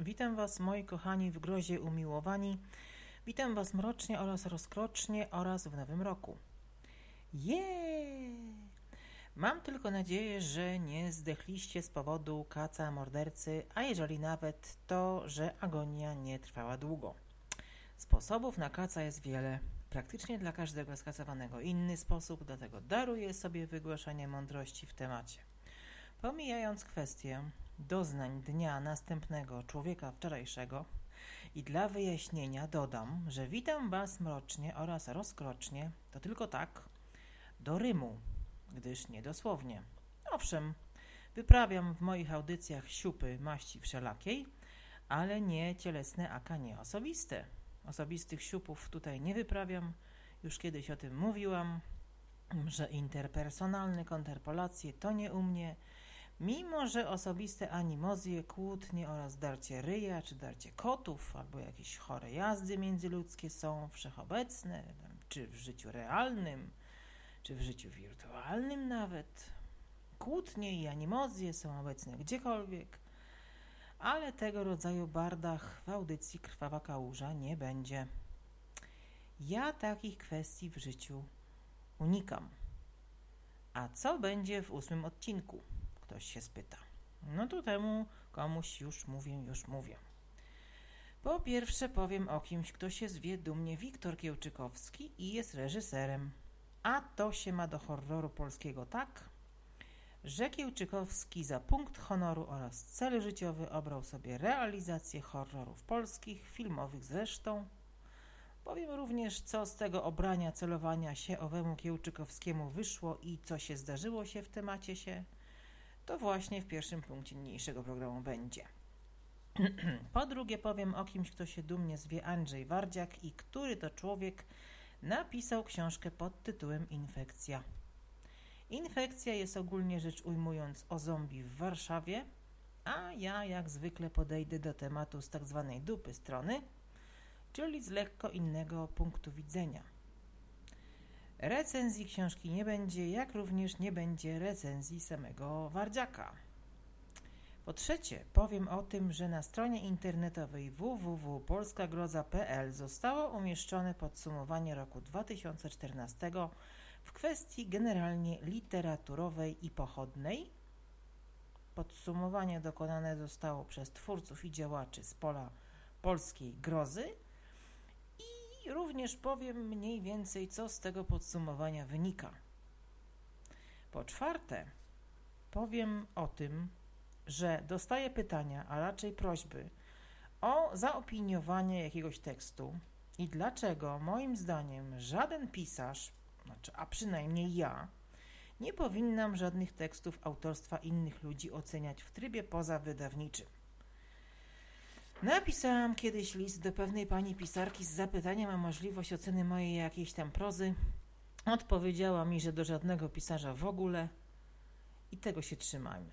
Witam Was, moi kochani, w grozie umiłowani. Witam Was mrocznie oraz rozkrocznie oraz w nowym roku. Jeee! Mam tylko nadzieję, że nie zdechliście z powodu kaca mordercy, a jeżeli nawet, to że agonia nie trwała długo. Sposobów na kaca jest wiele, praktycznie dla każdego skacowanego inny sposób, dlatego daruję sobie wygłaszanie mądrości w temacie. Pomijając kwestię doznań dnia następnego człowieka wczorajszego i dla wyjaśnienia dodam, że witam Was mrocznie oraz rozkrocznie, to tylko tak, do Rymu, gdyż nie dosłownie. Owszem, wyprawiam w moich audycjach siupy maści wszelakiej, ale nie cielesne, aka nie osobiste. Osobistych siupów tutaj nie wyprawiam, już kiedyś o tym mówiłam, że interpersonalne konterpolacje to nie u mnie, Mimo, że osobiste animozje, kłótnie oraz darcie ryja, czy darcie kotów, albo jakieś chore jazdy międzyludzkie są wszechobecne, czy w życiu realnym, czy w życiu wirtualnym nawet. Kłótnie i animozje są obecne gdziekolwiek, ale tego rodzaju bardach w audycji Krwawa Kałuża nie będzie. Ja takich kwestii w życiu unikam. A co będzie w ósmym odcinku? Ktoś się spyta. No to temu komuś już mówię, już mówię. Po pierwsze powiem o kimś, kto się zwie dumnie Wiktor Kiełczykowski i jest reżyserem. A to się ma do horroru polskiego tak, że Kiełczykowski za punkt honoru oraz cel życiowy obrał sobie realizację horrorów polskich, filmowych zresztą. Powiem również, co z tego obrania celowania się owemu Kiełczykowskiemu wyszło i co się zdarzyło się w temacie się – to właśnie w pierwszym punkcie niniejszego programu będzie. po drugie powiem o kimś, kto się dumnie zwie Andrzej Wardziak i który to człowiek napisał książkę pod tytułem Infekcja. Infekcja jest ogólnie rzecz ujmując o zombie w Warszawie, a ja jak zwykle podejdę do tematu z tak zwanej dupy strony, czyli z lekko innego punktu widzenia. Recenzji książki nie będzie, jak również nie będzie recenzji samego Wardziaka. Po trzecie, powiem o tym, że na stronie internetowej www.polskagroza.pl zostało umieszczone podsumowanie roku 2014 w kwestii generalnie literaturowej i pochodnej. Podsumowanie dokonane zostało przez twórców i działaczy z pola polskiej grozy – również powiem mniej więcej, co z tego podsumowania wynika. Po czwarte, powiem o tym, że dostaję pytania, a raczej prośby o zaopiniowanie jakiegoś tekstu i dlaczego moim zdaniem żaden pisarz, znaczy, a przynajmniej ja, nie powinnam żadnych tekstów autorstwa innych ludzi oceniać w trybie pozawydawniczym. Napisałam kiedyś list do pewnej pani pisarki z zapytaniem o możliwość oceny mojej jakiejś tam prozy. Odpowiedziała mi, że do żadnego pisarza w ogóle i tego się trzymajmy.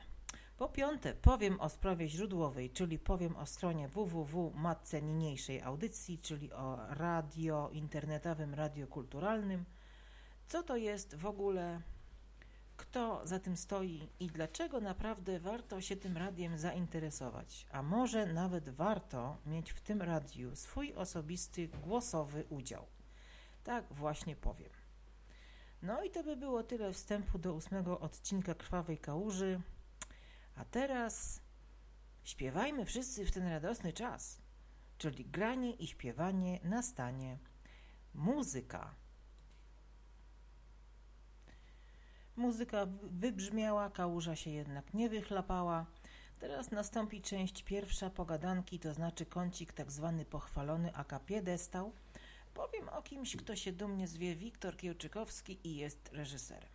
Po piąte, powiem o sprawie źródłowej, czyli powiem o stronie www matce niniejszej audycji, czyli o radio internetowym, radio kulturalnym. Co to jest w ogóle kto za tym stoi i dlaczego naprawdę warto się tym radiem zainteresować, a może nawet warto mieć w tym radiu swój osobisty głosowy udział. Tak właśnie powiem. No i to by było tyle wstępu do ósmego odcinka Krwawej Kałuży. A teraz śpiewajmy wszyscy w ten radosny czas, czyli granie i śpiewanie na stanie. Muzyka Muzyka wybrzmiała, kałuża się jednak nie wychlapała. Teraz nastąpi część pierwsza pogadanki, to znaczy kącik tak zwany pochwalony aka piedestał. Powiem o kimś, kto się dumnie zwie Wiktor Kiełczykowski i jest reżyserem.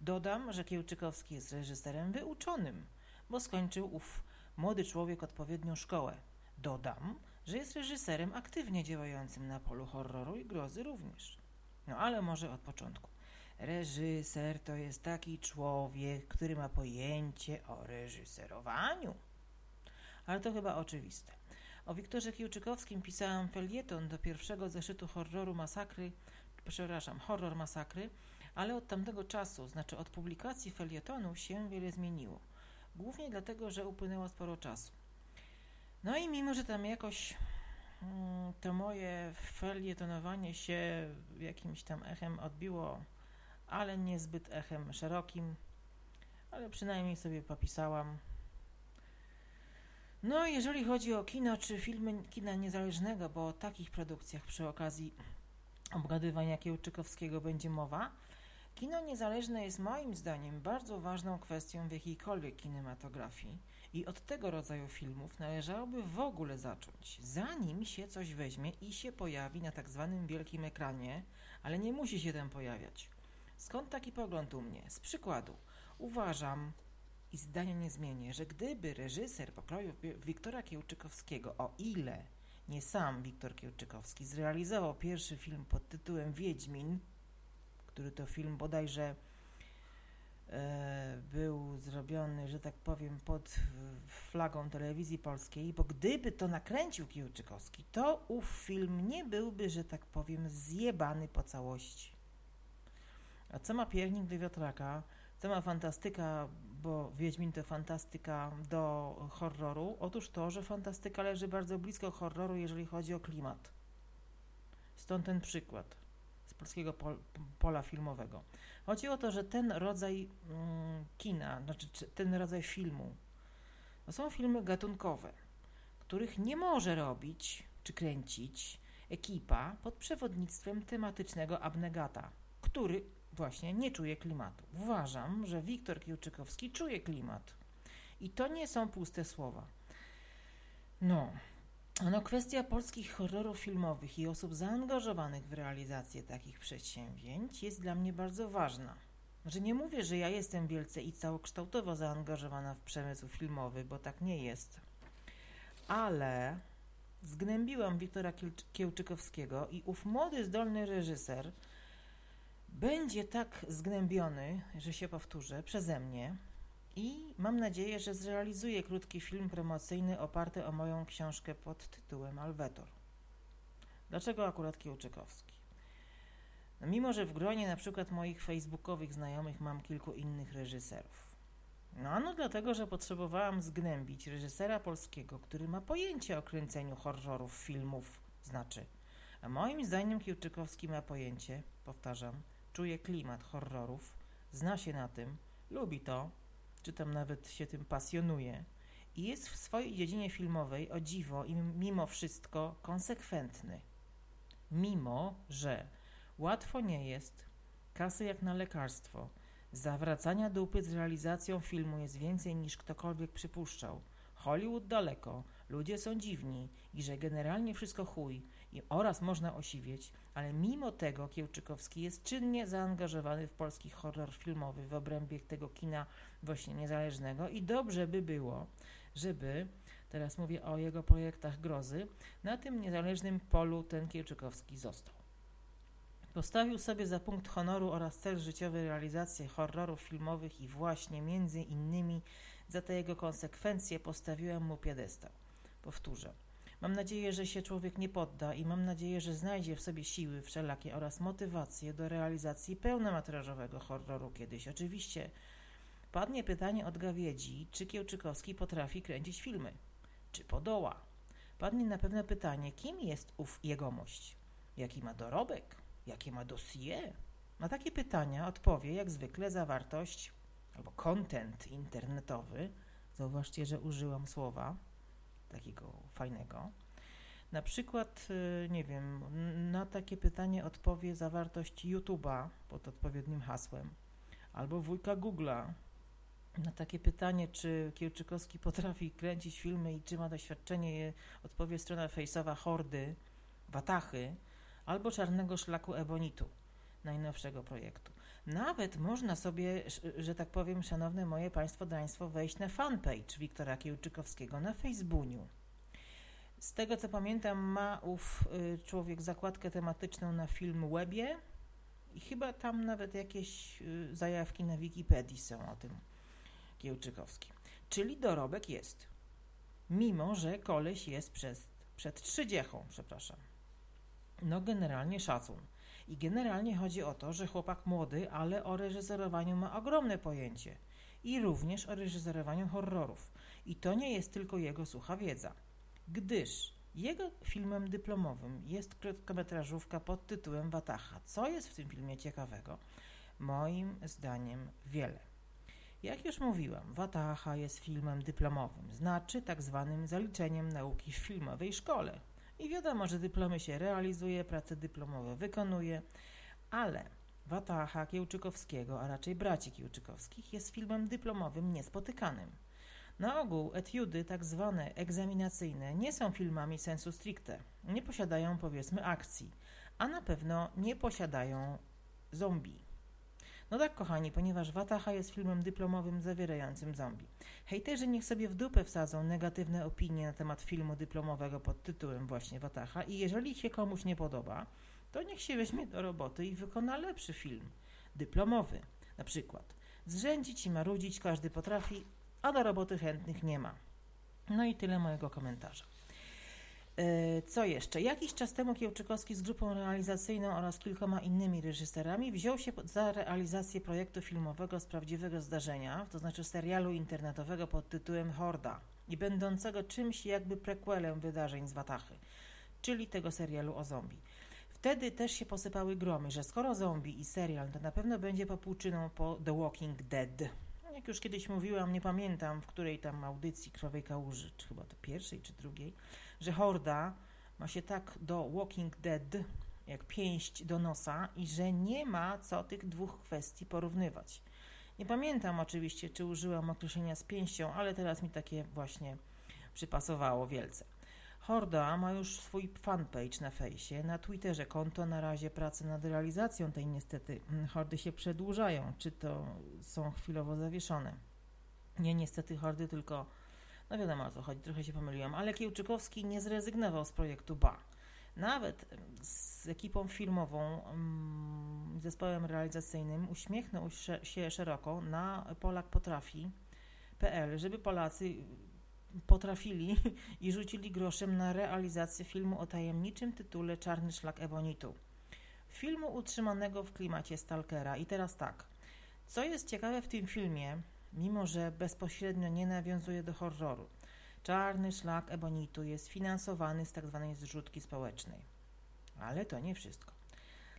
Dodam, że Kiełczykowski jest reżyserem wyuczonym, bo skończył ów młody człowiek odpowiednią szkołę. Dodam, że jest reżyserem aktywnie działającym na polu horroru i grozy również. No ale może od początku. Reżyser to jest taki człowiek, który ma pojęcie o reżyserowaniu. Ale to chyba oczywiste. O Wiktorze Kiłczykowskim pisałam felieton do pierwszego zeszytu horroru masakry, przepraszam, horror masakry, ale od tamtego czasu, znaczy od publikacji felietonu się wiele zmieniło. Głównie dlatego, że upłynęło sporo czasu. No i mimo, że tam jakoś mm, to moje felietonowanie się jakimś tam echem odbiło, ale niezbyt echem szerokim, ale przynajmniej sobie popisałam. No, jeżeli chodzi o kino czy filmy kina niezależnego, bo o takich produkcjach przy okazji obgadywania Kiełczykowskiego będzie mowa, kino niezależne jest moim zdaniem bardzo ważną kwestią w jakiejkolwiek kinematografii i od tego rodzaju filmów należałoby w ogóle zacząć, zanim się coś weźmie i się pojawi na tak zwanym wielkim ekranie, ale nie musi się tam pojawiać. Skąd taki pogląd u mnie? Z przykładu, uważam i zdania nie zmienię, że gdyby reżyser pokroju Wiktora Kiełczykowskiego, o ile nie sam Wiktor Kiełczykowski, zrealizował pierwszy film pod tytułem Wiedźmin, który to film bodajże e, był zrobiony, że tak powiem, pod flagą telewizji polskiej, bo gdyby to nakręcił Kiełczykowski, to ów film nie byłby, że tak powiem, zjebany po całości. A co ma piernik do wiatraka? Co ma fantastyka, bo Wiedźmin to fantastyka do horroru? Otóż to, że fantastyka leży bardzo blisko horroru, jeżeli chodzi o klimat. Stąd ten przykład z polskiego pol, pola filmowego. Chodzi o to, że ten rodzaj mm, kina, znaczy ten rodzaj filmu, to są filmy gatunkowe, których nie może robić czy kręcić ekipa pod przewodnictwem tematycznego abnegata, który właśnie nie czuje klimatu. Uważam, że Wiktor Kiełczykowski czuje klimat. I to nie są puste słowa. No, no, kwestia polskich horrorów filmowych i osób zaangażowanych w realizację takich przedsięwzięć jest dla mnie bardzo ważna. Że nie mówię, że ja jestem wielce i całokształtowo zaangażowana w przemysł filmowy, bo tak nie jest. Ale zgnębiłam Wiktora Kiełczykowskiego i ów młody, zdolny reżyser będzie tak zgnębiony, że się powtórzę, przeze mnie i mam nadzieję, że zrealizuje krótki film promocyjny oparty o moją książkę pod tytułem Alwetor. Dlaczego akurat Kiełczykowski? No, mimo, że w gronie na przykład moich facebookowych znajomych mam kilku innych reżyserów. No, no dlatego, że potrzebowałam zgnębić reżysera polskiego, który ma pojęcie o kręceniu horrorów, filmów, znaczy. A moim zdaniem Kiełczykowski ma pojęcie, powtarzam, czuje klimat horrorów, zna się na tym, lubi to, czy tam nawet się tym pasjonuje i jest w swojej dziedzinie filmowej o dziwo i mimo wszystko konsekwentny. Mimo, że łatwo nie jest, kasy jak na lekarstwo, zawracania dupy z realizacją filmu jest więcej niż ktokolwiek przypuszczał. Hollywood daleko, ludzie są dziwni i że generalnie wszystko chuj oraz można osiwieć, ale mimo tego Kiełczykowski jest czynnie zaangażowany w polski horror filmowy w obrębie tego kina właśnie niezależnego i dobrze by było, żeby, teraz mówię o jego projektach grozy, na tym niezależnym polu ten Kiełczykowski został. Postawił sobie za punkt honoru oraz cel życiowy realizację horrorów filmowych i właśnie między innymi za te jego konsekwencje postawiłem mu piedestał. Powtórzę. Mam nadzieję, że się człowiek nie podda i mam nadzieję, że znajdzie w sobie siły wszelakie oraz motywacje do realizacji pełnometrażowego horroru kiedyś. Oczywiście padnie pytanie od Gawiedzi, czy Kiełczykowski potrafi kręcić filmy, czy podoła. Padnie na pewno pytanie, kim jest ów jegomość, jaki ma dorobek, jakie ma dossier. Na takie pytania odpowie jak zwykle zawartość albo content internetowy. Zauważcie, że użyłam słowa takiego fajnego. Na przykład, y, nie wiem, na takie pytanie odpowie zawartość YouTube'a pod odpowiednim hasłem, albo wujka Google'a. Na takie pytanie, czy Kiełczykowski potrafi kręcić filmy i czy ma doświadczenie, odpowie strona fejsowa Hordy, Watachy, albo Czarnego Szlaku Ebonitu, najnowszego projektu. Nawet można sobie, że tak powiem, szanowne moje państwo, daństwo, wejść na fanpage Wiktora Kiełczykowskiego na Facebooku. Z tego co pamiętam, ma ów y, człowiek zakładkę tematyczną na film Webie i chyba tam nawet jakieś y, zajawki na Wikipedii są o tym Kiełczykowskim. Czyli dorobek jest. Mimo, że koleś jest przed, przed trzydziechą, przepraszam. No generalnie szacun. I generalnie chodzi o to, że chłopak młody, ale o reżyserowaniu ma ogromne pojęcie. I również o reżyserowaniu horrorów. I to nie jest tylko jego sucha wiedza. gdyż jego filmem dyplomowym jest krótkometrażówka pod tytułem Watacha. Co jest w tym filmie ciekawego? Moim zdaniem wiele. Jak już mówiłam, Wataha jest filmem dyplomowym, znaczy tak zwanym zaliczeniem nauki w filmowej szkole. I wiadomo, że dyplomy się realizuje, prace dyplomowe wykonuje, ale Wataha Kiełczykowskiego, a raczej braci Kiełczykowskich, jest filmem dyplomowym niespotykanym. Na ogół etiudy, tak zwane egzaminacyjne, nie są filmami sensu stricte, nie posiadają powiedzmy akcji, a na pewno nie posiadają zombie. No tak, kochani, ponieważ Wataha jest filmem dyplomowym zawierającym zombie. Hejterzy niech sobie w dupę wsadzą negatywne opinie na temat filmu dyplomowego pod tytułem właśnie Wataha i jeżeli się komuś nie podoba, to niech się weźmie do roboty i wykona lepszy film. Dyplomowy, na przykład. Zrzędzić i marudzić każdy potrafi, a do roboty chętnych nie ma. No i tyle mojego komentarza. E, co jeszcze? Jakiś czas temu Kiełczykowski z grupą realizacyjną oraz kilkoma innymi reżyserami wziął się za realizację projektu filmowego z prawdziwego zdarzenia, to znaczy serialu internetowego pod tytułem Horda i będącego czymś jakby prequelem wydarzeń z Watachy, czyli tego serialu o zombie. Wtedy też się posypały gromy, że skoro zombie i serial, to na pewno będzie popłuczyną po The Walking Dead. Jak już kiedyś mówiłam, nie pamiętam w której tam audycji Krowej Kałuży, czy chyba to pierwszej, czy drugiej, że horda ma się tak do Walking Dead jak pięść do nosa i że nie ma co tych dwóch kwestii porównywać. Nie pamiętam oczywiście, czy użyłam określenia z pięścią, ale teraz mi takie właśnie przypasowało wielce. Horda ma już swój fanpage na fejsie, na Twitterze konto, na razie prace nad realizacją tej niestety hordy się przedłużają, czy to są chwilowo zawieszone. Nie niestety hordy, tylko no wiadomo o co chodzi, trochę się pomyliłam, ale Kiełczykowski nie zrezygnował z projektu BA. Nawet z ekipą filmową, zespołem realizacyjnym uśmiechnął się szeroko na polakpotrafi.pl, żeby Polacy potrafili i rzucili groszem na realizację filmu o tajemniczym tytule Czarny szlak ebonitu. Filmu utrzymanego w klimacie Stalkera. I teraz tak. Co jest ciekawe w tym filmie, mimo że bezpośrednio nie nawiązuje do horroru, Czarny szlak ebonitu jest finansowany z tzw. Tak zrzutki społecznej. Ale to nie wszystko.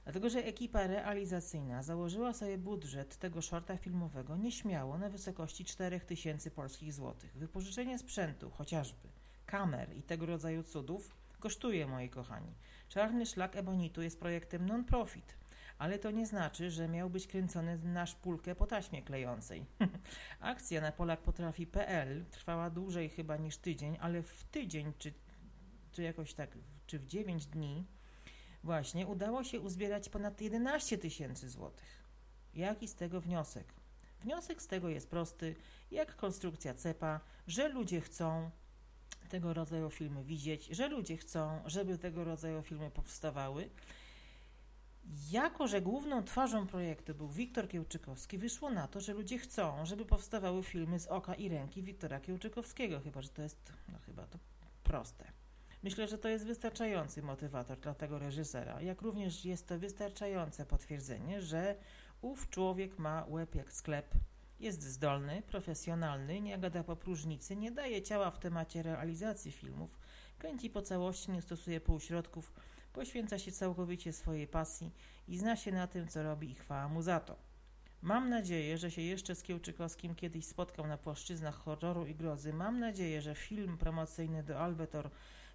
Dlatego, że ekipa realizacyjna założyła sobie budżet tego shorta filmowego nieśmiało na wysokości 4000 polskich złotych. Wypożyczenie sprzętu, chociażby kamer i tego rodzaju cudów, kosztuje, moi kochani. Czarny Szlak Ebonitu jest projektem non-profit, ale to nie znaczy, że miał być kręcony na szpulkę po taśmie klejącej. Akcja na polakpotrafi.pl trwała dłużej chyba niż tydzień, ale w tydzień, czy, czy jakoś tak, czy w 9 dni właśnie udało się uzbierać ponad 11 tysięcy złotych. Jaki z tego wniosek? Wniosek z tego jest prosty, jak konstrukcja cepa, że ludzie chcą tego rodzaju filmy widzieć, że ludzie chcą, żeby tego rodzaju filmy powstawały. Jako, że główną twarzą projektu był Wiktor Kiełczykowski, wyszło na to, że ludzie chcą, żeby powstawały filmy z oka i ręki Wiktora Kiełczykowskiego, chyba że to jest, no chyba to proste. Myślę, że to jest wystarczający motywator dla tego reżysera, jak również jest to wystarczające potwierdzenie, że ów człowiek ma łeb jak sklep, jest zdolny, profesjonalny, nie gada po próżnicy, nie daje ciała w temacie realizacji filmów, kręci po całości, nie stosuje półśrodków, poświęca się całkowicie swojej pasji i zna się na tym, co robi i chwała mu za to. Mam nadzieję, że się jeszcze z Kiełczykowskim kiedyś spotkał na płaszczyznach horroru i grozy. Mam nadzieję, że film promocyjny do Albetor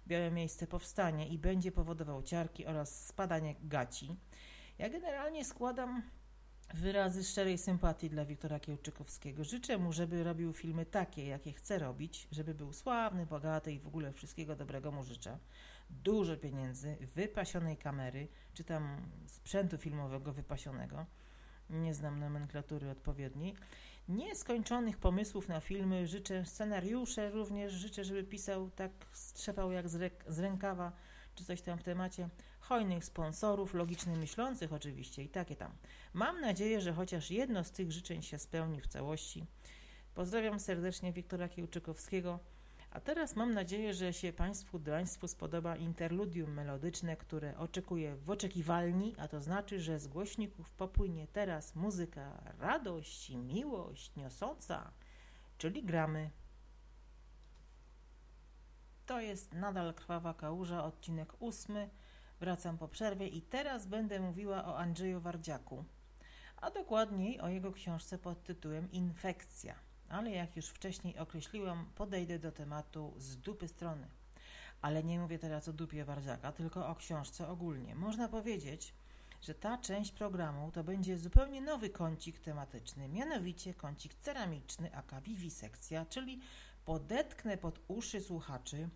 białe miejsce powstanie i będzie powodował ciarki oraz spadanie gaci. Ja generalnie składam wyrazy szczerej sympatii dla Wiktora Kiełczykowskiego. Życzę mu, żeby robił filmy takie, jakie chce robić, żeby był sławny, bogaty i w ogóle wszystkiego dobrego mu życzę. Dużo pieniędzy, wypasionej kamery, czy tam sprzętu filmowego wypasionego. Nie znam nomenklatury odpowiedniej nieskończonych pomysłów na filmy, życzę scenariusze również, życzę, żeby pisał tak, strzepał jak z, z rękawa, czy coś tam w temacie, hojnych sponsorów, logicznie myślących oczywiście i takie tam. Mam nadzieję, że chociaż jedno z tych życzeń się spełni w całości. Pozdrawiam serdecznie Wiktora Kiełczykowskiego, a teraz mam nadzieję, że się Państwu, Państwu spodoba interludium melodyczne, które oczekuje w oczekiwalni, a to znaczy, że z głośników popłynie teraz muzyka radość i miłość niosąca, czyli gramy. To jest nadal Krwawa Kałuża, odcinek ósmy. Wracam po przerwie i teraz będę mówiła o Andrzeju Wardziaku, a dokładniej o jego książce pod tytułem Infekcja. Ale jak już wcześniej określiłam, podejdę do tematu z dupy strony. Ale nie mówię teraz o dupie Wardziaka, tylko o książce ogólnie. Można powiedzieć, że ta część programu to będzie zupełnie nowy kącik tematyczny, mianowicie kącik ceramiczny, aka wiwisekcja, czyli podetknę pod uszy słuchaczy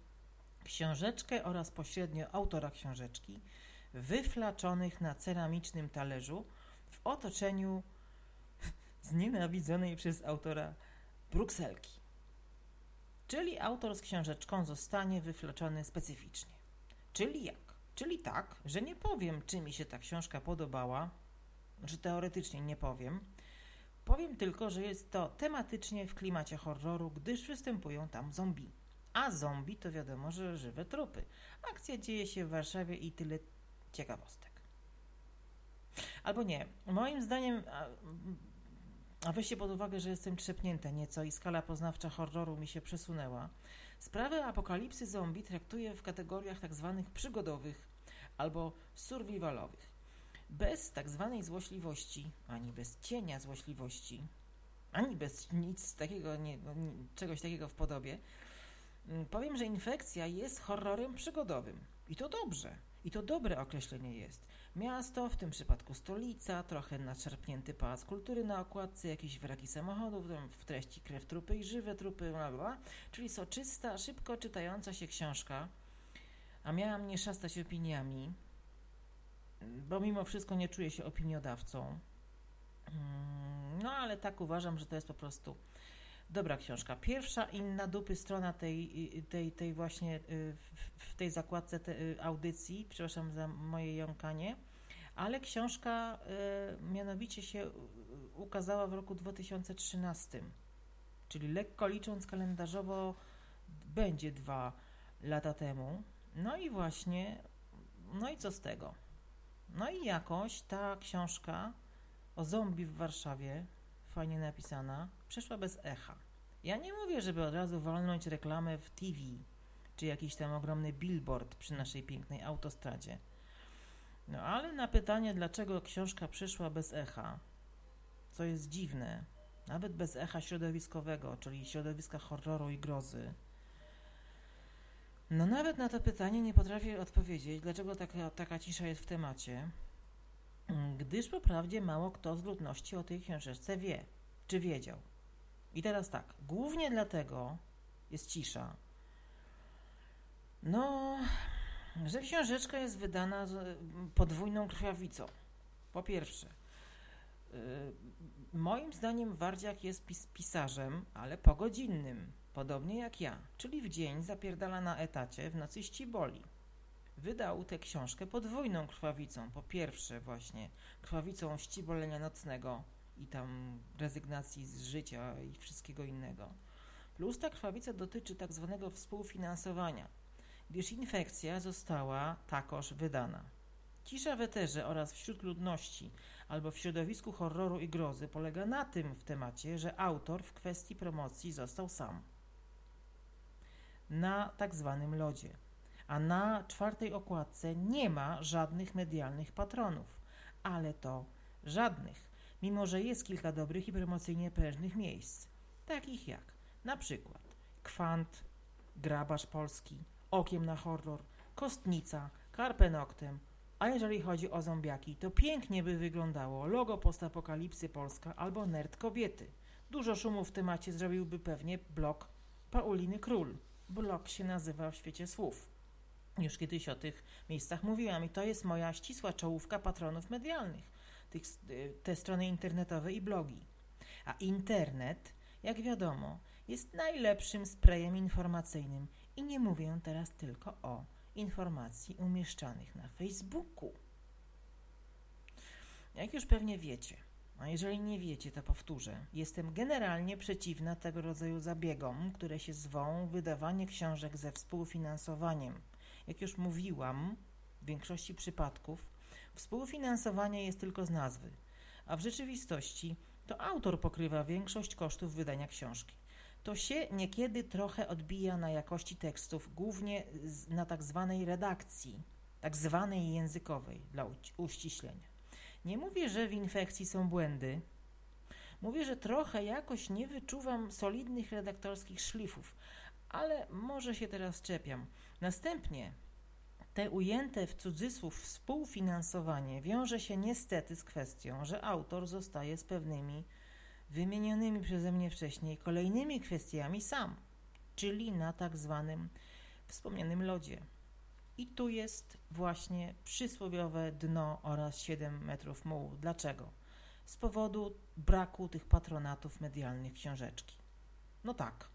książeczkę oraz pośrednio autora książeczki, wyflaczonych na ceramicznym talerzu w otoczeniu znienawidzonej przez autora brukselki. Czyli autor z książeczką zostanie wyflaczony specyficznie. Czyli jak? Czyli tak, że nie powiem, czy mi się ta książka podobała, że teoretycznie nie powiem. Powiem tylko, że jest to tematycznie w klimacie horroru, gdyż występują tam zombie. A zombie to wiadomo, że żywe trupy. Akcja dzieje się w Warszawie i tyle ciekawostek. Albo nie. Moim zdaniem, a, weźcie pod uwagę, że jestem trzepnięta nieco i skala poznawcza horroru mi się przesunęła. Sprawę apokalipsy zombie traktuję w kategoriach tak zwanych przygodowych albo survivalowych. Bez tak zwanej złośliwości, ani bez cienia złośliwości, ani bez nic takiego, nie, no, czegoś takiego w podobie, mm, powiem, że infekcja jest horrorem przygodowym. I to dobrze. I to dobre określenie jest. Miasto, w tym przypadku stolica, trochę naczerpnięty pałac kultury na okładce, jakieś wraki samochodów, w treści krew trupy i żywe trupy, bla, bla, czyli soczysta, szybko czytająca się książka, a miałam nie szastać opiniami, bo mimo wszystko nie czuję się opiniodawcą. Mm, no ale tak uważam, że to jest po prostu dobra książka. Pierwsza inna dupy strona tej, tej, tej właśnie y, w tej zakładce tej y, audycji, przepraszam za moje jąkanie, ale książka y, mianowicie się ukazała w roku 2013, czyli lekko licząc kalendarzowo będzie dwa lata temu. No i właśnie, no i co z tego? No i jakoś ta książka o zombie w Warszawie, fajnie napisana, przeszła bez echa. Ja nie mówię, żeby od razu walnąć reklamę w TV, czy jakiś tam ogromny billboard przy naszej pięknej autostradzie. No ale na pytanie, dlaczego książka przyszła bez echa, co jest dziwne, nawet bez echa środowiskowego, czyli środowiska horroru i grozy, no nawet na to pytanie nie potrafię odpowiedzieć, dlaczego taka, taka cisza jest w temacie, gdyż po prawdzie mało kto z ludności o tej książeczce wie, czy wiedział. I teraz tak, głównie dlatego jest cisza, no, że książeczka jest wydana podwójną krwawicą. Po pierwsze, yy, moim zdaniem Wardziak jest pis pisarzem, ale pogodzinnym podobnie jak ja, czyli w dzień zapierdala na etacie, w nocy ściboli. Wydał tę książkę podwójną krwawicą. Po pierwsze właśnie krwawicą ścibolenia nocnego i tam rezygnacji z życia i wszystkiego innego. Plus ta krwawica dotyczy tak zwanego współfinansowania, gdyż infekcja została takoż wydana. Cisza w eterze oraz wśród ludności albo w środowisku horroru i grozy polega na tym w temacie, że autor w kwestii promocji został sam na tak zwanym lodzie. A na czwartej okładce nie ma żadnych medialnych patronów, ale to żadnych, mimo że jest kilka dobrych i promocyjnie prężnych miejsc, takich jak na przykład Kwant, Grabarz Polski, Okiem na Horror, Kostnica, Carpe Noctem, a jeżeli chodzi o zombiaki, to pięknie by wyglądało logo postapokalipsy Polska albo Nerd Kobiety. Dużo szumu w temacie zrobiłby pewnie blog Pauliny Król blog się nazywa w świecie słów. Już kiedyś o tych miejscach mówiłam i to jest moja ścisła czołówka patronów medialnych, tych, y, te strony internetowe i blogi. A internet, jak wiadomo, jest najlepszym sprayem informacyjnym i nie mówię teraz tylko o informacji umieszczanych na Facebooku. Jak już pewnie wiecie, a jeżeli nie wiecie, to powtórzę. Jestem generalnie przeciwna tego rodzaju zabiegom, które się zwą wydawanie książek ze współfinansowaniem. Jak już mówiłam, w większości przypadków współfinansowanie jest tylko z nazwy, a w rzeczywistości to autor pokrywa większość kosztów wydania książki. To się niekiedy trochę odbija na jakości tekstów, głównie na tak zwanej redakcji, tak zwanej językowej, dla uściślenia. Nie mówię, że w infekcji są błędy. Mówię, że trochę jakoś nie wyczuwam solidnych redaktorskich szlifów, ale może się teraz czepiam. Następnie te ujęte w cudzysłów współfinansowanie wiąże się niestety z kwestią, że autor zostaje z pewnymi wymienionymi przeze mnie wcześniej kolejnymi kwestiami sam, czyli na tak zwanym wspomnianym lodzie. I tu jest właśnie przysłowiowe dno oraz 7 metrów mułu. Dlaczego? Z powodu braku tych patronatów medialnych książeczki. No tak,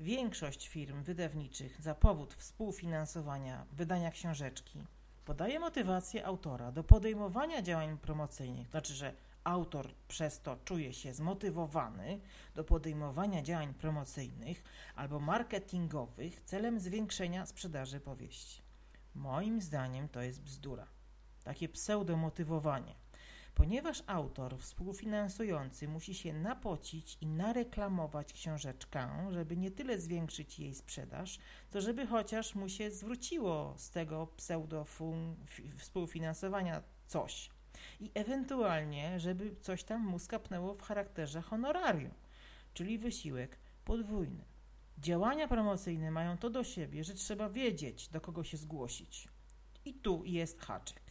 większość firm wydawniczych za powód współfinansowania wydania książeczki podaje motywację autora do podejmowania działań promocyjnych, znaczy, że autor przez to czuje się zmotywowany do podejmowania działań promocyjnych albo marketingowych celem zwiększenia sprzedaży powieści. Moim zdaniem to jest bzdura. Takie pseudomotywowanie. Ponieważ autor współfinansujący musi się napocić i nareklamować książeczkę, żeby nie tyle zwiększyć jej sprzedaż, to żeby chociaż mu się zwróciło z tego pseudo współfinansowania coś i ewentualnie, żeby coś tam mu skapnęło w charakterze honorarium, czyli wysiłek podwójny. Działania promocyjne mają to do siebie, że trzeba wiedzieć, do kogo się zgłosić. I tu jest haczyk.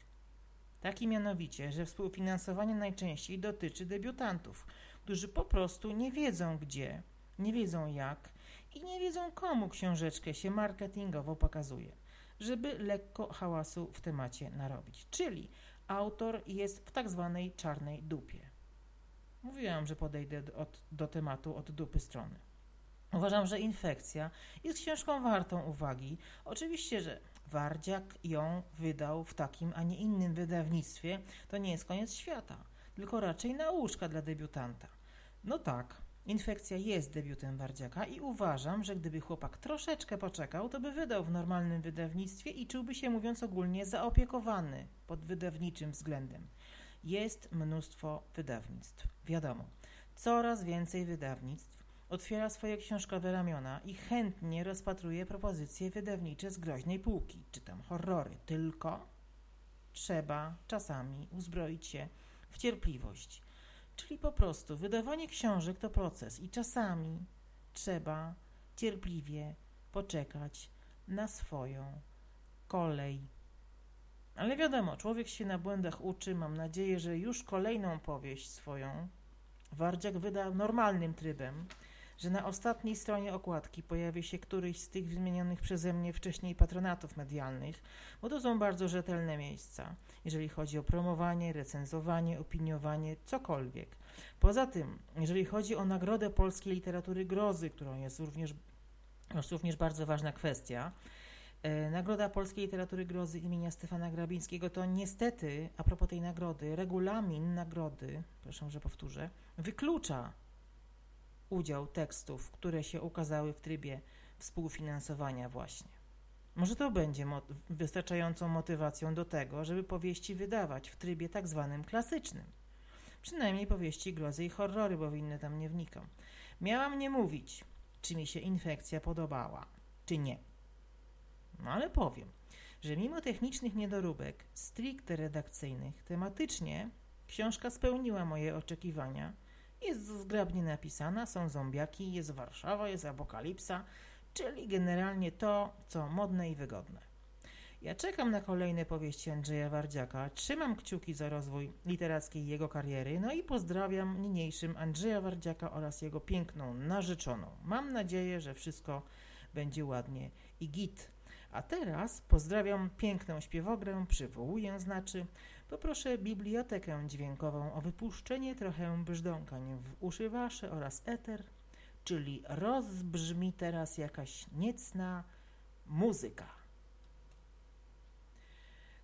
Taki mianowicie, że współfinansowanie najczęściej dotyczy debiutantów, którzy po prostu nie wiedzą gdzie, nie wiedzą jak i nie wiedzą komu książeczkę się marketingowo pokazuje, żeby lekko hałasu w temacie narobić. Czyli autor jest w tak zwanej czarnej dupie. Mówiłam, że podejdę od, do tematu od dupy strony. Uważam, że infekcja jest książką wartą uwagi. Oczywiście, że Wardziak ją wydał w takim, a nie innym wydawnictwie. To nie jest koniec świata, tylko raczej nauczka dla debiutanta. No tak, Infekcja jest debiutem Wardziaka i uważam, że gdyby chłopak troszeczkę poczekał, to by wydał w normalnym wydawnictwie i czułby się, mówiąc ogólnie, zaopiekowany pod wydawniczym względem. Jest mnóstwo wydawnictw, wiadomo. Coraz więcej wydawnictw otwiera swoje książkowe ramiona i chętnie rozpatruje propozycje wydawnicze z groźnej półki, czy tam horrory. Tylko trzeba czasami uzbroić się w cierpliwość Czyli po prostu wydawanie książek to proces i czasami trzeba cierpliwie poczekać na swoją kolej. Ale wiadomo, człowiek się na błędach uczy. Mam nadzieję, że już kolejną powieść swoją Wardziak wyda normalnym trybem, że na ostatniej stronie okładki pojawi się któryś z tych wymienionych przeze mnie wcześniej patronatów medialnych, bo to są bardzo rzetelne miejsca, jeżeli chodzi o promowanie, recenzowanie, opiniowanie, cokolwiek. Poza tym, jeżeli chodzi o Nagrodę Polskiej Literatury Grozy, którą jest również, jest również bardzo ważna kwestia, e, Nagroda Polskiej Literatury Grozy imienia Stefana Grabińskiego to niestety, a propos tej nagrody, regulamin nagrody, proszę, że powtórzę, wyklucza udział tekstów, które się ukazały w trybie współfinansowania właśnie. Może to będzie mo wystarczającą motywacją do tego, żeby powieści wydawać w trybie tak zwanym klasycznym. Przynajmniej powieści grozy i horrory, bo w inne tam nie wnikam. Miałam nie mówić, czy mi się infekcja podobała, czy nie. No ale powiem, że mimo technicznych niedoróbek, stricte redakcyjnych, tematycznie książka spełniła moje oczekiwania. Jest zgrabnie napisana, są zombiaki, jest Warszawa, jest apokalipsa, czyli generalnie to, co modne i wygodne. Ja czekam na kolejne powieści Andrzeja Wardziaka, trzymam kciuki za rozwój literackiej jego kariery, no i pozdrawiam niniejszym Andrzeja Wardziaka oraz jego piękną narzeczoną. Mam nadzieję, że wszystko będzie ładnie i git. A teraz pozdrawiam piękną śpiewogrę, przywołuję znaczy, poproszę bibliotekę dźwiękową o wypuszczenie trochę brzdąkań w uszy wasze oraz eter, czyli rozbrzmi teraz jakaś niecna muzyka.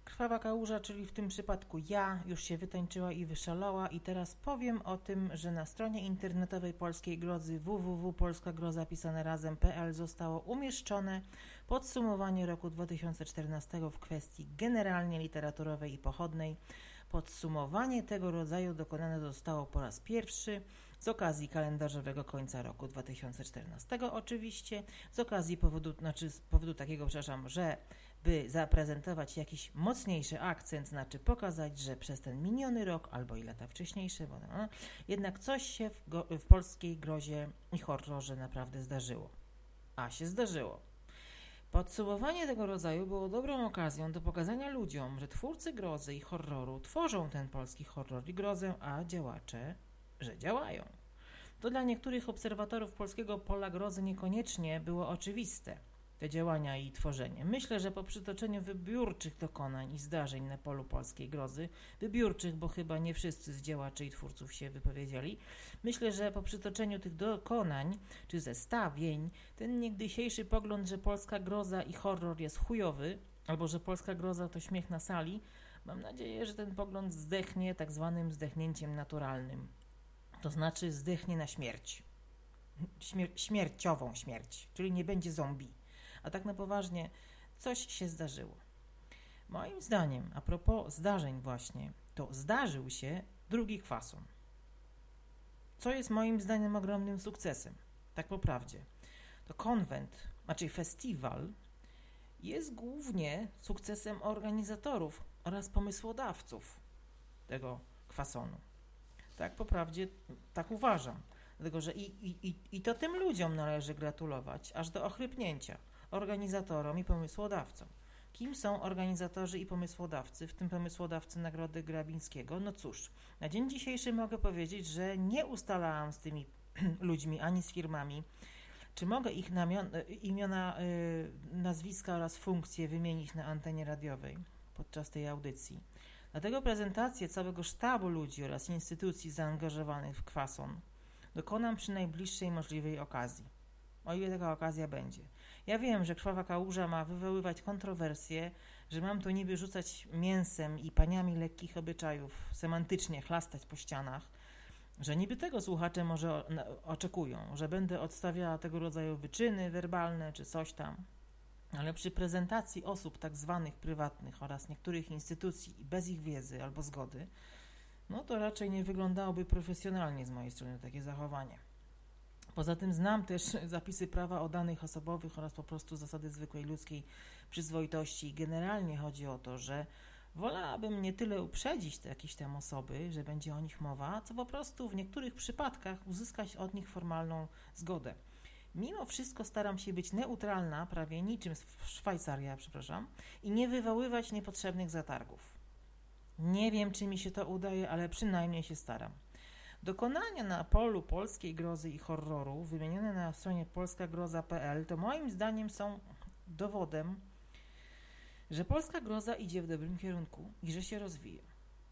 Krwawa kałuża, czyli w tym przypadku ja, już się wytańczyła i wyszalała i teraz powiem o tym, że na stronie internetowej Polskiej Grozy www.polskagroza razem.pl zostało umieszczone podsumowanie roku 2014 w kwestii generalnie literaturowej i pochodnej Podsumowanie tego rodzaju dokonane zostało po raz pierwszy z okazji kalendarzowego końca roku 2014 oczywiście, z okazji powodu, znaczy z powodu takiego, przepraszam, że by zaprezentować jakiś mocniejszy akcent, znaczy pokazać, że przez ten miniony rok albo i lata wcześniejsze, bo, no, jednak coś się w, go, w polskiej grozie i horrorze naprawdę zdarzyło. A się zdarzyło. Podsumowanie tego rodzaju było dobrą okazją do pokazania ludziom, że twórcy grozy i horroru tworzą ten polski horror i grozę, a działacze, że działają. To dla niektórych obserwatorów polskiego pola grozy niekoniecznie było oczywiste – te działania i tworzenie. Myślę, że po przytoczeniu wybiórczych dokonań i zdarzeń na polu polskiej grozy, wybiórczych, bo chyba nie wszyscy z działaczy i twórców się wypowiedzieli, myślę, że po przytoczeniu tych dokonań czy zestawień, ten niegdysiejszy pogląd, że polska groza i horror jest chujowy, albo że polska groza to śmiech na sali, mam nadzieję, że ten pogląd zdechnie tak zwanym zdechnięciem naturalnym. To znaczy zdechnie na śmierć. Śmier śmierciową śmierć, czyli nie będzie zombie. A tak na poważnie, coś się zdarzyło. Moim zdaniem, a propos zdarzeń właśnie, to zdarzył się drugi kwason. Co jest moim zdaniem ogromnym sukcesem, tak po prawdzie. To konwent, znaczy festiwal, jest głównie sukcesem organizatorów oraz pomysłodawców tego kwasonu. Tak po prawdzie, tak uważam. Dlatego, że i, i, i to tym ludziom należy gratulować, aż do ochrypnięcia organizatorom i pomysłodawcom. Kim są organizatorzy i pomysłodawcy, w tym pomysłodawcy Nagrody Grabińskiego? No cóż, na dzień dzisiejszy mogę powiedzieć, że nie ustalałam z tymi ludźmi ani z firmami, czy mogę ich imiona, y, nazwiska oraz funkcje wymienić na antenie radiowej podczas tej audycji? Dlatego prezentację całego sztabu ludzi oraz instytucji zaangażowanych w kwason dokonam przy najbliższej możliwej okazji, o ile taka okazja będzie. Ja wiem, że krwawa kałuża ma wywoływać kontrowersje, że mam tu niby rzucać mięsem i paniami lekkich obyczajów, semantycznie chlastać po ścianach, że niby tego słuchacze może oczekują, że będę odstawiała tego rodzaju wyczyny werbalne czy coś tam. Ale przy prezentacji osób tak zwanych prywatnych oraz niektórych instytucji bez ich wiedzy albo zgody, no to raczej nie wyglądałoby profesjonalnie z mojej strony takie zachowanie. Poza tym znam też zapisy prawa o danych osobowych oraz po prostu zasady zwykłej ludzkiej przyzwoitości. Generalnie chodzi o to, że wolałabym nie tyle uprzedzić te jakieś tam osoby, że będzie o nich mowa, co po prostu w niektórych przypadkach uzyskać od nich formalną zgodę. Mimo wszystko staram się być neutralna, prawie niczym Szwajcaria, przepraszam, i nie wywoływać niepotrzebnych zatargów. Nie wiem, czy mi się to udaje, ale przynajmniej się staram. Dokonania na polu polskiej grozy i horroru, wymienione na stronie polskagroza.pl, to moim zdaniem są dowodem, że polska groza idzie w dobrym kierunku i że się rozwija.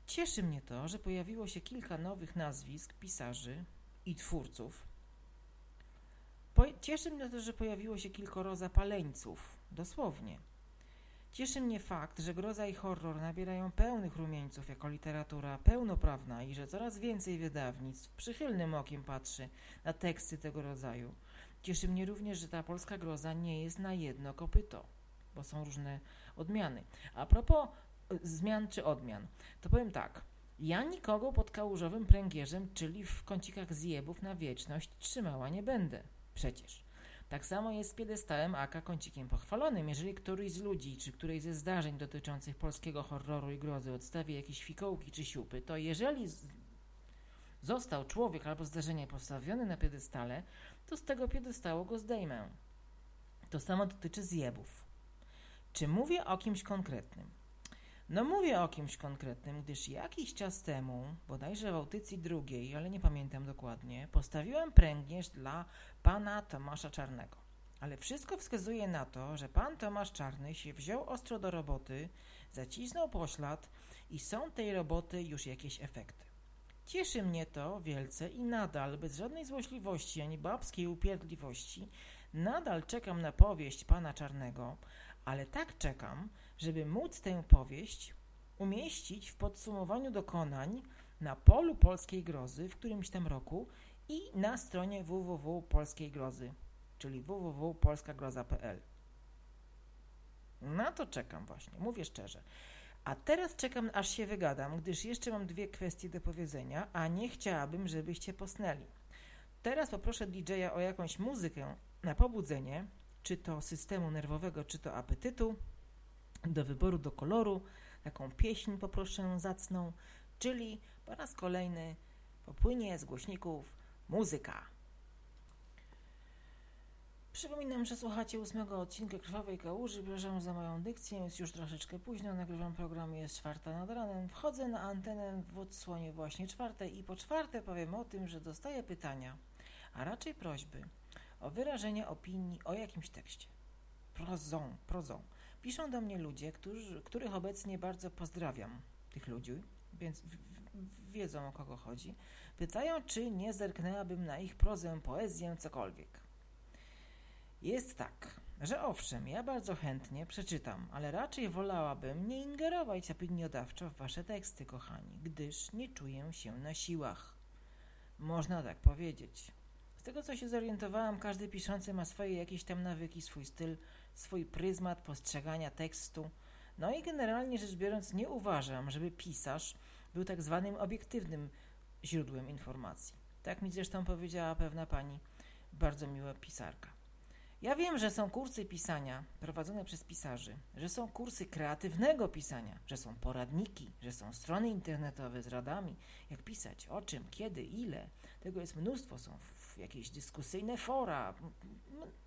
Cieszy mnie to, że pojawiło się kilka nowych nazwisk pisarzy i twórców. Cieszy mnie to, że pojawiło się kilkoro zapaleńców, dosłownie – Cieszy mnie fakt, że groza i horror nabierają pełnych rumieńców jako literatura pełnoprawna i że coraz więcej wydawnictw przychylnym okiem patrzy na teksty tego rodzaju. Cieszy mnie również, że ta polska groza nie jest na jedno kopyto, bo są różne odmiany. A propos e, zmian czy odmian, to powiem tak. Ja nikogo pod kałużowym pręgierzem, czyli w kącikach zjebów na wieczność trzymała nie będę. Przecież. Tak samo jest z piedestałem aka kącikiem pochwalonym. Jeżeli któryś z ludzi, czy któryś ze zdarzeń dotyczących polskiego horroru i grozy odstawi jakieś fikołki czy siupy, to jeżeli został człowiek albo zdarzenie postawione na piedestale, to z tego piedestału go zdejmę. To samo dotyczy zjebów. Czy mówię o kimś konkretnym? No mówię o kimś konkretnym, gdyż jakiś czas temu, bodajże w audycji drugiej, ale nie pamiętam dokładnie, postawiłem pręgierz dla pana Tomasza Czarnego. Ale wszystko wskazuje na to, że pan Tomasz Czarny się wziął ostro do roboty, zacisnął poślad i są tej roboty już jakieś efekty. Cieszy mnie to wielce i nadal, bez żadnej złośliwości ani babskiej upierdliwości, nadal czekam na powieść pana Czarnego, ale tak czekam, żeby móc tę powieść umieścić w podsumowaniu dokonań na polu polskiej grozy w którymś tam roku i na stronie www polskiej grozy, czyli www.polskagroza.pl. Na to czekam właśnie, mówię szczerze. A teraz czekam, aż się wygadam, gdyż jeszcze mam dwie kwestie do powiedzenia, a nie chciałabym, żebyście posnęli. Teraz poproszę DJ-a o jakąś muzykę na pobudzenie, czy to systemu nerwowego, czy to apetytu, do wyboru, do koloru, taką pieśń poproszę zacną, czyli po raz kolejny popłynie z głośników muzyka. Przypominam, że słuchacie ósmego odcinka Krwawej Kałuży. Przepraszam za moją dykcję, jest już troszeczkę późno. Nagrywam program, jest czwarta nad ranem. Wchodzę na antenę w odsłonie właśnie czwartej i po czwarte powiem o tym, że dostaję pytania, a raczej prośby o wyrażenie opinii o jakimś tekście. Prozą, prozą. Piszą do mnie ludzie, którzy, których obecnie bardzo pozdrawiam, tych ludzi, więc w, w, wiedzą o kogo chodzi. Pytają, czy nie zerknęłabym na ich prozę, poezję, cokolwiek. Jest tak, że owszem, ja bardzo chętnie przeczytam, ale raczej wolałabym nie ingerować opiniodawczo w wasze teksty, kochani, gdyż nie czuję się na siłach. Można tak powiedzieć. Z tego co się zorientowałam, każdy piszący ma swoje jakieś tam nawyki, swój styl, swój pryzmat postrzegania tekstu. No i generalnie rzecz biorąc, nie uważam, żeby pisarz był tak zwanym obiektywnym źródłem informacji. Tak mi zresztą powiedziała pewna pani, bardzo miła pisarka. Ja wiem, że są kursy pisania prowadzone przez pisarzy, że są kursy kreatywnego pisania, że są poradniki, że są strony internetowe z radami, jak pisać, o czym, kiedy, ile. Tego jest mnóstwo, są jakieś dyskusyjne fora,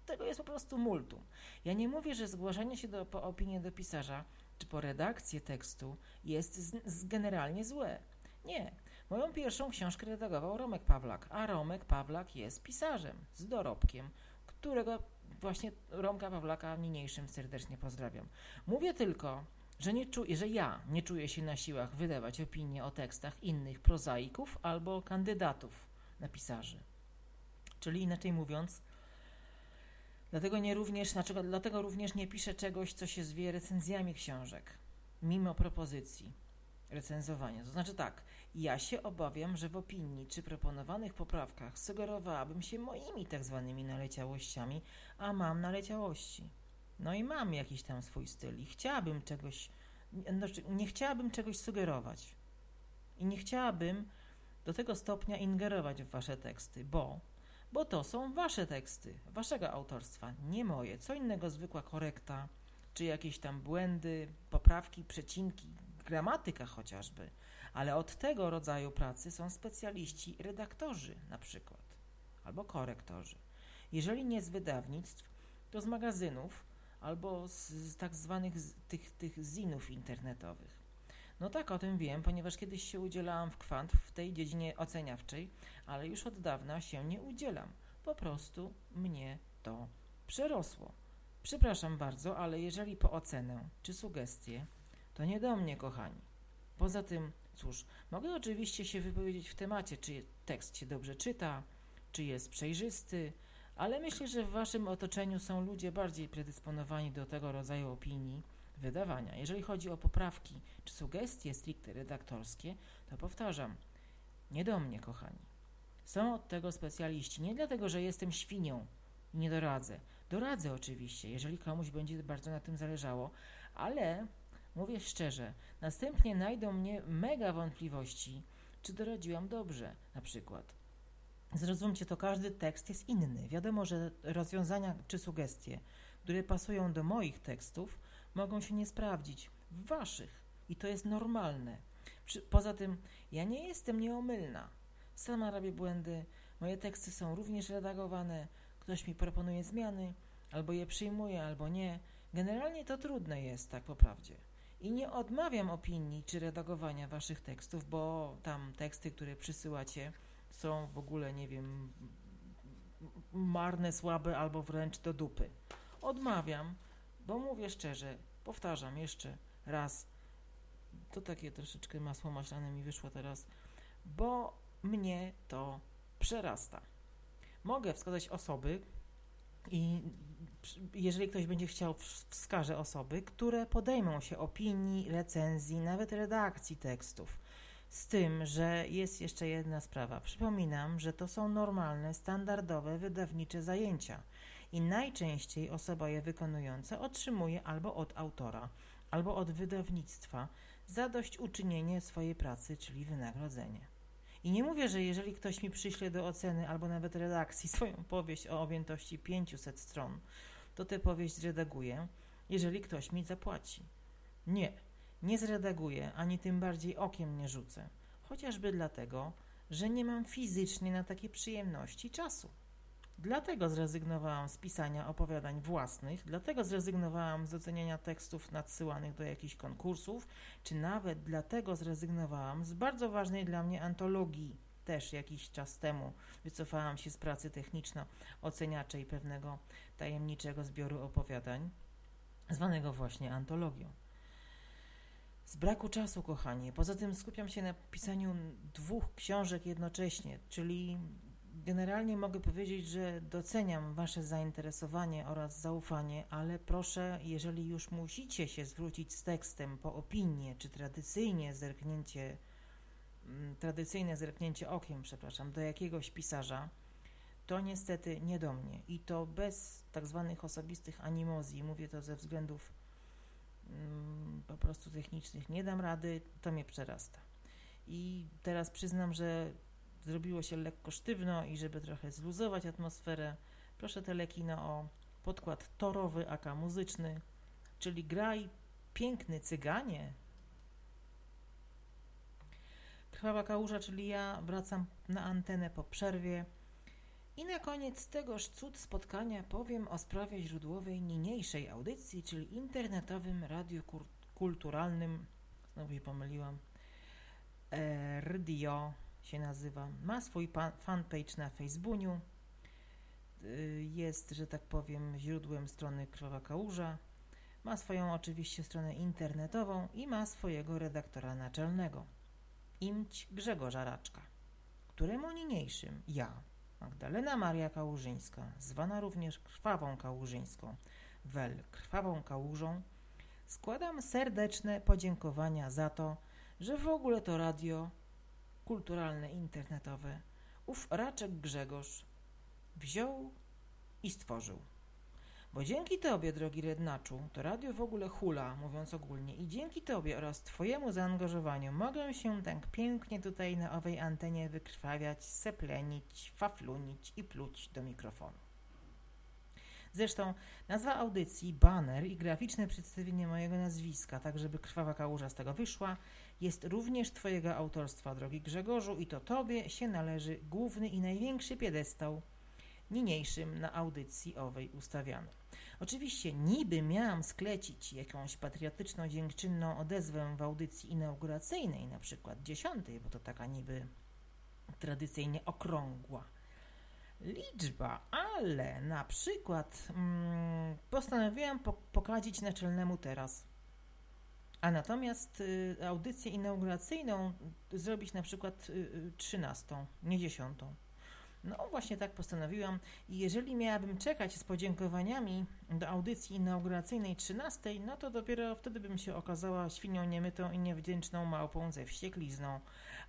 tego jest po prostu multum. Ja nie mówię, że zgłaszanie się do, po opinię do pisarza czy po redakcję tekstu jest z, z generalnie złe. Nie. Moją pierwszą książkę redagował Romek Pawlak, a Romek Pawlak jest pisarzem z dorobkiem, którego właśnie Romka Pawlaka niniejszym serdecznie pozdrawiam. Mówię tylko, że, nie czuję, że ja nie czuję się na siłach wydawać opinie o tekstach innych prozaików albo kandydatów na pisarzy. Czyli inaczej mówiąc, dlatego, nie również, dlaczego, dlatego również nie piszę czegoś, co się zwie recenzjami książek, mimo propozycji recenzowania. To znaczy tak, ja się obawiam, że w opinii czy proponowanych poprawkach sugerowałabym się moimi tak zwanymi naleciałościami, a mam naleciałości. No i mam jakiś tam swój styl i chciałabym czegoś, znaczy nie chciałabym czegoś sugerować. I nie chciałabym do tego stopnia ingerować w wasze teksty, bo bo to są wasze teksty, waszego autorstwa, nie moje. Co innego zwykła korekta, czy jakieś tam błędy, poprawki, przecinki, gramatyka chociażby. Ale od tego rodzaju pracy są specjaliści, redaktorzy na przykład, albo korektorzy. Jeżeli nie z wydawnictw, to z magazynów albo z, z tak zwanych tych, tych zinów internetowych. No tak, o tym wiem, ponieważ kiedyś się udzielałam w kwant w tej dziedzinie oceniawczej, ale już od dawna się nie udzielam. Po prostu mnie to przerosło. Przepraszam bardzo, ale jeżeli po ocenę czy sugestie, to nie do mnie, kochani. Poza tym, cóż, mogę oczywiście się wypowiedzieć w temacie, czy tekst się dobrze czyta, czy jest przejrzysty, ale myślę, że w waszym otoczeniu są ludzie bardziej predysponowani do tego rodzaju opinii wydawania. Jeżeli chodzi o poprawki czy sugestie stricte redaktorskie, to powtarzam, nie do mnie, kochani. Są od tego specjaliści. Nie dlatego, że jestem świnią i nie doradzę. Doradzę oczywiście, jeżeli komuś będzie bardzo na tym zależało, ale mówię szczerze, następnie najdą mnie mega wątpliwości, czy doradziłam dobrze, na przykład. Zrozumcie to, każdy tekst jest inny. Wiadomo, że rozwiązania czy sugestie, które pasują do moich tekstów, mogą się nie sprawdzić w waszych i to jest normalne. Poza tym, ja nie jestem nieomylna. Sama robię błędy, moje teksty są również redagowane, ktoś mi proponuje zmiany, albo je przyjmuje, albo nie. Generalnie to trudne jest, tak po prawdzie. I nie odmawiam opinii czy redagowania waszych tekstów, bo tam teksty, które przysyłacie, są w ogóle, nie wiem, marne, słabe albo wręcz do dupy. Odmawiam, bo mówię szczerze, powtarzam jeszcze raz, to takie troszeczkę masło maślane mi wyszło teraz, bo mnie to przerasta. Mogę wskazać osoby i jeżeli ktoś będzie chciał, wskażę osoby, które podejmą się opinii, recenzji, nawet redakcji tekstów. Z tym, że jest jeszcze jedna sprawa. Przypominam, że to są normalne, standardowe, wydawnicze zajęcia i najczęściej osoba je wykonująca otrzymuje albo od autora, albo od wydawnictwa zadośćuczynienie swojej pracy, czyli wynagrodzenie. I nie mówię, że jeżeli ktoś mi przyśle do oceny albo nawet redakcji swoją powieść o objętości 500 stron, to tę powieść zredaguję, jeżeli ktoś mi zapłaci. Nie, nie zredaguję, ani tym bardziej okiem nie rzucę. Chociażby dlatego, że nie mam fizycznie na takie przyjemności czasu. Dlatego zrezygnowałam z pisania opowiadań własnych, dlatego zrezygnowałam z oceniania tekstów nadsyłanych do jakichś konkursów, czy nawet dlatego zrezygnowałam z bardzo ważnej dla mnie antologii. Też jakiś czas temu wycofałam się z pracy techniczno-oceniaczej pewnego tajemniczego zbioru opowiadań, zwanego właśnie antologią. Z braku czasu, kochanie. Poza tym skupiam się na pisaniu dwóch książek jednocześnie, czyli generalnie mogę powiedzieć, że doceniam Wasze zainteresowanie oraz zaufanie, ale proszę, jeżeli już musicie się zwrócić z tekstem po opinię, czy tradycyjnie zerknięcie, mm, tradycyjne zerknięcie okiem, przepraszam, do jakiegoś pisarza, to niestety nie do mnie. I to bez tak zwanych osobistych animozji, mówię to ze względów mm, po prostu technicznych, nie dam rady, to mnie przerasta. I teraz przyznam, że zrobiło się lekko sztywno i żeby trochę zluzować atmosferę, proszę telekino o podkład torowy, aka muzyczny, czyli graj piękny cyganie. Krwawa kałuża, czyli ja wracam na antenę po przerwie. I na koniec tegoż cud spotkania powiem o sprawie źródłowej niniejszej audycji, czyli internetowym radiu kulturalnym, znowu się pomyliłam, RDIO się nazywa. Ma swój fanpage na Facebooku. Y, jest, że tak powiem, źródłem strony Krwawa Kałuża. Ma swoją oczywiście stronę internetową i ma swojego redaktora naczelnego. Imć Grzegorza Raczka, któremu niniejszym ja, Magdalena Maria Kałużyńska, zwana również Krwawą Kałużyńską, wel Krwawą Kałużą, składam serdeczne podziękowania za to, że w ogóle to radio kulturalne internetowe ów Raczek Grzegorz wziął i stworzył. Bo dzięki Tobie, drogi Rednaczu, to radio w ogóle hula, mówiąc ogólnie, i dzięki Tobie oraz Twojemu zaangażowaniu mogę się tak pięknie tutaj na owej antenie wykrwawiać, seplenić, faflunić i pluć do mikrofonu. Zresztą nazwa audycji, banner i graficzne przedstawienie mojego nazwiska, tak żeby krwawa kałuża z tego wyszła, jest również Twojego autorstwa, drogi Grzegorzu, i to Tobie się należy główny i największy piedestał niniejszym na audycji owej ustawiany. Oczywiście niby miałam sklecić jakąś patriotyczno-dziękczynną odezwę w audycji inauguracyjnej, na przykład dziesiątej, bo to taka niby tradycyjnie okrągła liczba, ale na przykład mm, postanowiłam po pokazić naczelnemu teraz. A natomiast y, audycję inauguracyjną zrobić na przykład y, 13, y, nie 10. No właśnie tak postanowiłam. I jeżeli miałabym czekać z podziękowaniami do audycji inauguracyjnej 13, no to dopiero wtedy bym się okazała świnią niemytą i niewdzięczną małpą ze wścieklizną.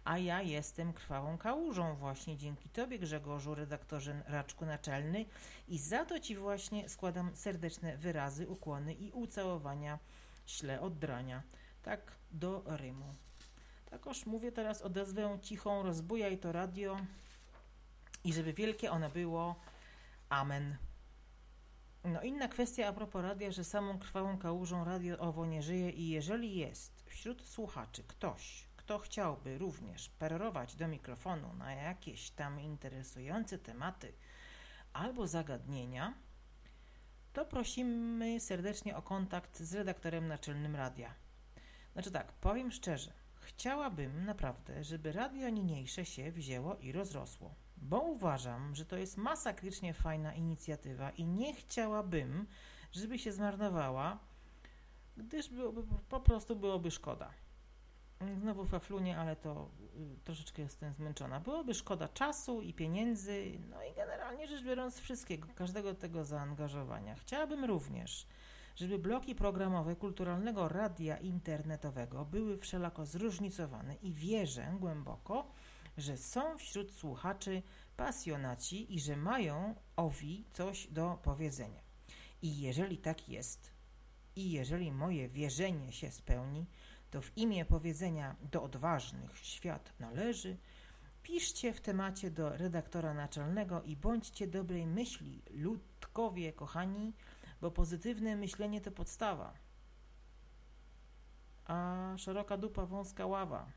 A ja jestem krwawą kałużą właśnie. Dzięki Tobie, Grzegorzu, redaktorze Raczku Naczelny. I za to Ci właśnie składam serdeczne wyrazy, ukłony i ucałowania śle od drania. Tak do Rymu. Takoż mówię teraz odezwę cichą, rozbujaj to radio i żeby wielkie ono było. Amen. No inna kwestia a propos radia, że samą krwawą kałużą radio owo nie żyje i jeżeli jest wśród słuchaczy ktoś, kto chciałby również perować do mikrofonu na jakieś tam interesujące tematy albo zagadnienia, to prosimy serdecznie o kontakt z redaktorem naczelnym radia. Znaczy tak, powiem szczerze, chciałabym naprawdę, żeby radio niniejsze się wzięło i rozrosło, bo uważam, że to jest masakrycznie fajna inicjatywa i nie chciałabym, żeby się zmarnowała, gdyż byłoby, po prostu byłoby szkoda. Znowu faflunie, ale to y, troszeczkę jestem zmęczona. Byłoby szkoda czasu i pieniędzy, no i generalnie rzecz biorąc wszystkiego, każdego tego zaangażowania. Chciałabym również, żeby bloki programowe kulturalnego radia internetowego były wszelako zróżnicowane i wierzę głęboko, że są wśród słuchaczy pasjonaci i że mają owi coś do powiedzenia. I jeżeli tak jest, I jeżeli moje wierzenie się spełni, to w imię powiedzenia do odważnych świat należy, piszcie w temacie do redaktora naczelnego i bądźcie dobrej myśli, ludkowie kochani, bo pozytywne myślenie to podstawa. A szeroka dupa, wąska ława.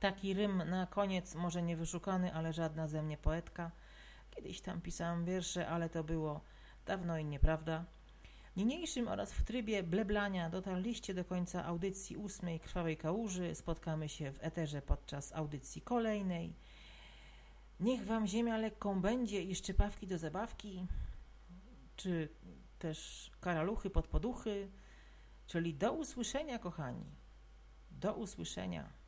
Taki rym na koniec, może nie wyszukany, ale żadna ze mnie poetka. Kiedyś tam pisałam wiersze, ale to było dawno i nieprawda. Niniejszym oraz w trybie bleblania dotarliście do końca audycji ósmej Krwawej Kałuży. Spotkamy się w eterze podczas audycji kolejnej. Niech wam ziemia lekką będzie i szczypawki do zabawki, czy też karaluchy pod poduchy, czyli do usłyszenia, kochani. Do usłyszenia.